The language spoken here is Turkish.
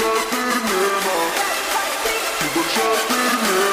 Большая перемена. Большая перемена.